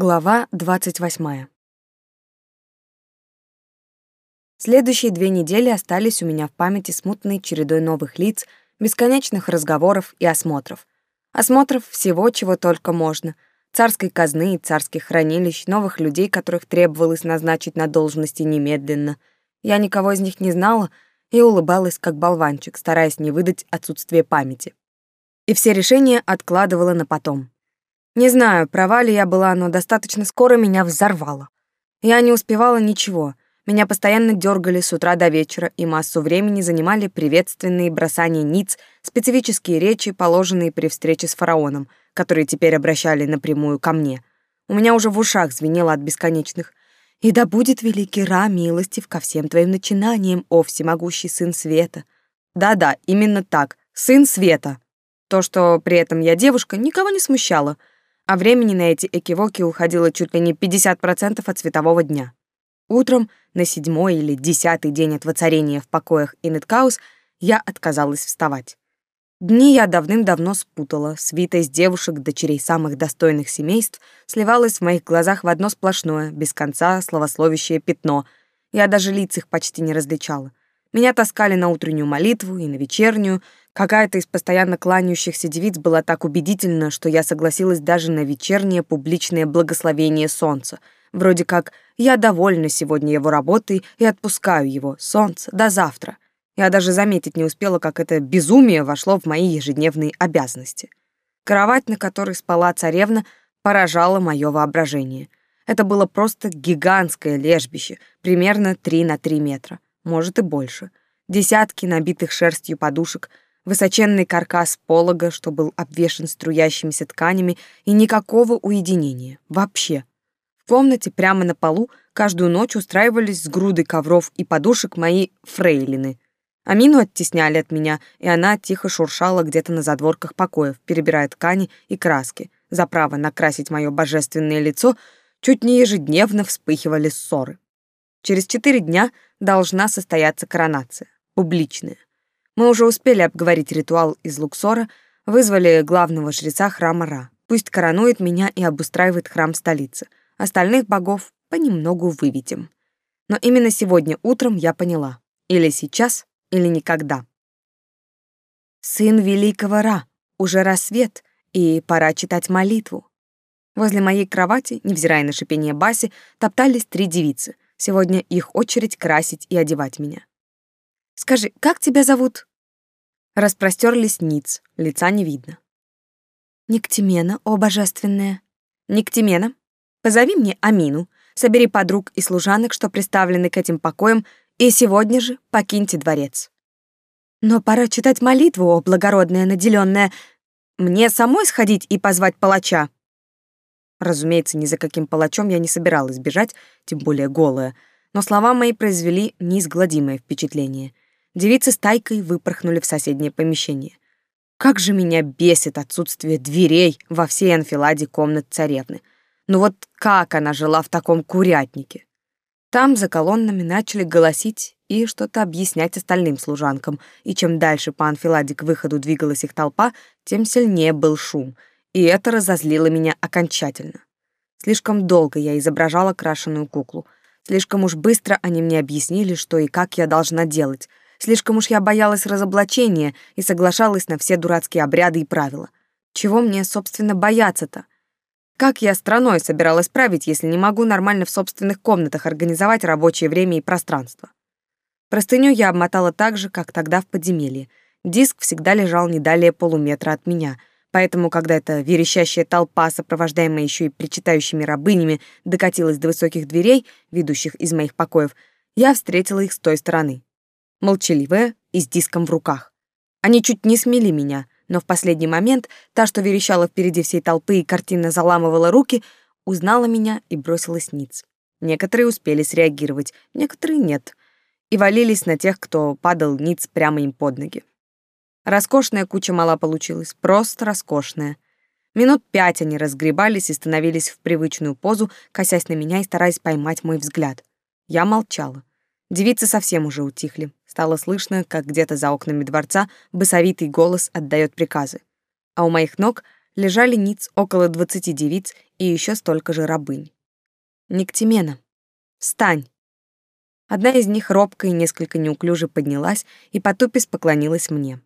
Глава 28. Следующие две недели остались у меня в памяти смутной чередой новых лиц, бесконечных разговоров и осмотров. Осмотров всего, чего только можно. Царской казны, царских хранилищ, новых людей, которых требовалось назначить на должности немедленно. Я никого из них не знала и улыбалась, как болванчик, стараясь не выдать отсутствие памяти. И все решения откладывала на потом. Не знаю, права ли я была, но достаточно скоро меня взорвало. Я не успевала ничего. Меня постоянно дергали с утра до вечера, и массу времени занимали приветственные бросания ниц, специфические речи, положенные при встрече с фараоном, которые теперь обращали напрямую ко мне. У меня уже в ушах звенело от бесконечных «И да будет великий Ра милостив ко всем твоим начинаниям, о всемогущий сын света». Да-да, именно так, сын света. То, что при этом я девушка, никого не смущало — а времени на эти экивоки уходило чуть ли не 50% от светового дня. Утром, на седьмой или десятый день от воцарения в покоях Инеткаус, я отказалась вставать. Дни я давным-давно спутала, свита из девушек, дочерей самых достойных семейств, сливалась в моих глазах в одно сплошное, без конца словословящее пятно. Я даже лиц их почти не различала. Меня таскали на утреннюю молитву и на вечернюю, Какая-то из постоянно кланяющихся девиц была так убедительна, что я согласилась даже на вечернее публичное благословение солнца. Вроде как «я довольна сегодня его работой и отпускаю его, солнце, до завтра». Я даже заметить не успела, как это безумие вошло в мои ежедневные обязанности. Кровать, на которой спала царевна, поражала мое воображение. Это было просто гигантское лежбище, примерно 3 на 3 метра, может и больше. Десятки набитых шерстью подушек — высоченный каркас полога, что был обвешан струящимися тканями, и никакого уединения. Вообще. В комнате прямо на полу каждую ночь устраивались с грудой ковров и подушек мои фрейлины. Амину оттесняли от меня, и она тихо шуршала где-то на задворках покоев, перебирая ткани и краски. За право накрасить мое божественное лицо чуть не ежедневно вспыхивали ссоры. Через четыре дня должна состояться коронация, публичная. Мы уже успели обговорить ритуал из Луксора, вызвали главного жреца храма Ра. Пусть коронует меня и обустраивает храм столицы. Остальных богов понемногу выведем. Но именно сегодня утром я поняла. Или сейчас, или никогда. Сын великого Ра, уже рассвет, и пора читать молитву. Возле моей кровати, невзирая на шипение Баси, топтались три девицы. Сегодня их очередь красить и одевать меня. «Скажи, как тебя зовут?» Распростерлись ниц, лица не видно. «Никтимена, о божественная!» «Никтимена, позови мне Амину, собери подруг и служанок, что приставлены к этим покоям, и сегодня же покиньте дворец». «Но пора читать молитву, о благородная наделенная. Мне самой сходить и позвать палача?» Разумеется, ни за каким палачом я не собиралась бежать, тем более голая, но слова мои произвели неизгладимое впечатление — девицы с тайкой выпорхнули в соседнее помещение. Как же меня бесит отсутствие дверей во всей анфиладе комнат царевны. Ну вот как она жила в таком курятнике? Там за колоннами начали голосить и что-то объяснять остальным служанкам, и чем дальше по анфиладе к выходу двигалась их толпа, тем сильнее был шум, и это разозлило меня окончательно. Слишком долго я изображала крашеную куклу. Слишком уж быстро они мне объяснили, что и как я должна делать — Слишком уж я боялась разоблачения и соглашалась на все дурацкие обряды и правила. Чего мне, собственно, бояться-то? Как я страной собиралась править, если не могу нормально в собственных комнатах организовать рабочее время и пространство? Простыню я обмотала так же, как тогда в подземелье. Диск всегда лежал не далее полуметра от меня, поэтому, когда эта верещащая толпа, сопровождаемая еще и причитающими рабынями, докатилась до высоких дверей, ведущих из моих покоев, я встретила их с той стороны молчаливая и с диском в руках. Они чуть не смели меня, но в последний момент та, что верещала впереди всей толпы и картинно заламывала руки, узнала меня и бросилась ниц. Некоторые успели среагировать, некоторые нет, и валились на тех, кто падал ниц прямо им под ноги. Роскошная куча мала получилась, просто роскошная. Минут пять они разгребались и становились в привычную позу, косясь на меня и стараясь поймать мой взгляд. Я молчала. Девицы совсем уже утихли. Стало слышно, как где-то за окнами дворца басовитый голос отдает приказы. А у моих ног лежали ниц около двадцати девиц и еще столько же рабынь. Никтимена, встань. Одна из них робко и несколько неуклюже поднялась и потупись поклонилась мне.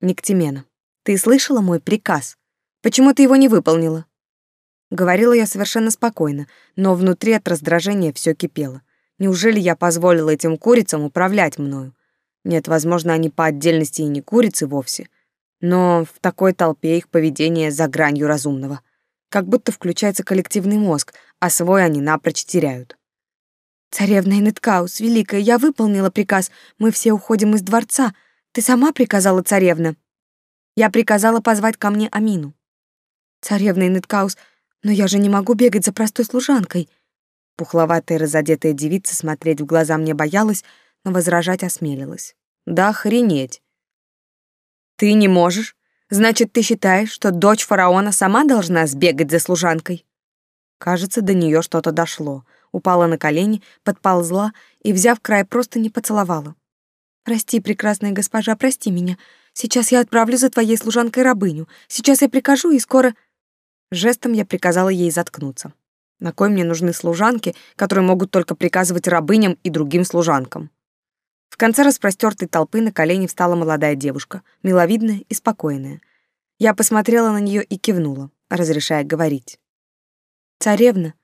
Никтимена, ты слышала мой приказ? Почему ты его не выполнила? Говорила я совершенно спокойно, но внутри от раздражения все кипело. Неужели я позволила этим курицам управлять мною? Нет, возможно, они по отдельности и не курицы вовсе, но в такой толпе их поведение за гранью разумного. Как будто включается коллективный мозг, а свой они напрочь теряют. «Царевна Инеткаус, великая, я выполнила приказ. Мы все уходим из дворца. Ты сама приказала, царевна?» «Я приказала позвать ко мне Амину». «Царевна Инеткаус, но я же не могу бегать за простой служанкой». Пухловатая разодетая девица смотреть в глаза мне боялась, но возражать осмелилась. «Да охренеть! Ты не можешь? Значит, ты считаешь, что дочь фараона сама должна сбегать за служанкой? Кажется, до нее что-то дошло. Упала на колени, подползла и, взяв край, просто не поцеловала. «Прости, прекрасная госпожа, прости меня. Сейчас я отправлю за твоей служанкой рабыню. Сейчас я прикажу, и скоро...» Жестом я приказала ей заткнуться. На кой мне нужны служанки, которые могут только приказывать рабыням и другим служанкам? В конце распростертой толпы на колени встала молодая девушка, миловидная и спокойная. Я посмотрела на нее и кивнула, разрешая говорить. «Царевна,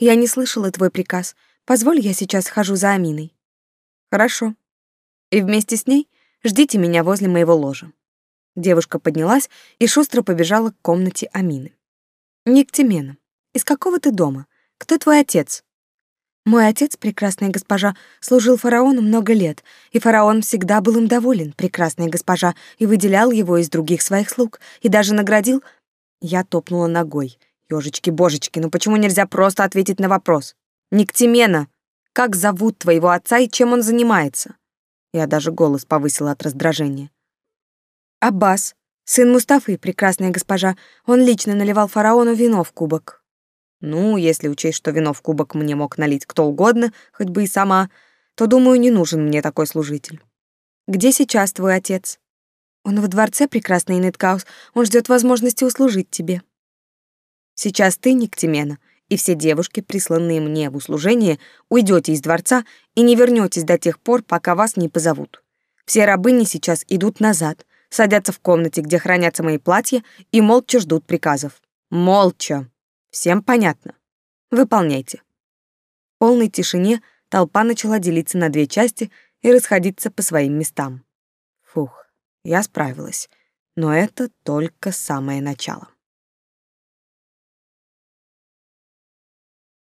я не слышала твой приказ. Позволь, я сейчас схожу за Аминой». «Хорошо. И вместе с ней ждите меня возле моего ложа». Девушка поднялась и шустро побежала к комнате Амины. «Никтимена, из какого ты дома? Кто твой отец?» Мой отец, прекрасная госпожа, служил фараону много лет, и фараон всегда был им доволен, прекрасная госпожа, и выделял его из других своих слуг, и даже наградил... Я топнула ногой. Ёжечки-божечки, ну почему нельзя просто ответить на вопрос? Никтимена, как зовут твоего отца и чем он занимается? Я даже голос повысила от раздражения. Аббас, сын Мустафы, прекрасная госпожа, он лично наливал фараону вино в кубок. Ну, если учесть, что вино в кубок мне мог налить кто угодно, хоть бы и сама, то, думаю, не нужен мне такой служитель. Где сейчас твой отец? Он во дворце, прекрасный Неткаус, он ждет возможности услужить тебе. Сейчас ты, Никтимена, и все девушки, присланные мне в услужение, уйдете из дворца и не вернетесь до тех пор, пока вас не позовут. Все рабыни сейчас идут назад, садятся в комнате, где хранятся мои платья, и молча ждут приказов. Молча. Всем понятно? Выполняйте. В полной тишине толпа начала делиться на две части и расходиться по своим местам. Фух, я справилась. Но это только самое начало.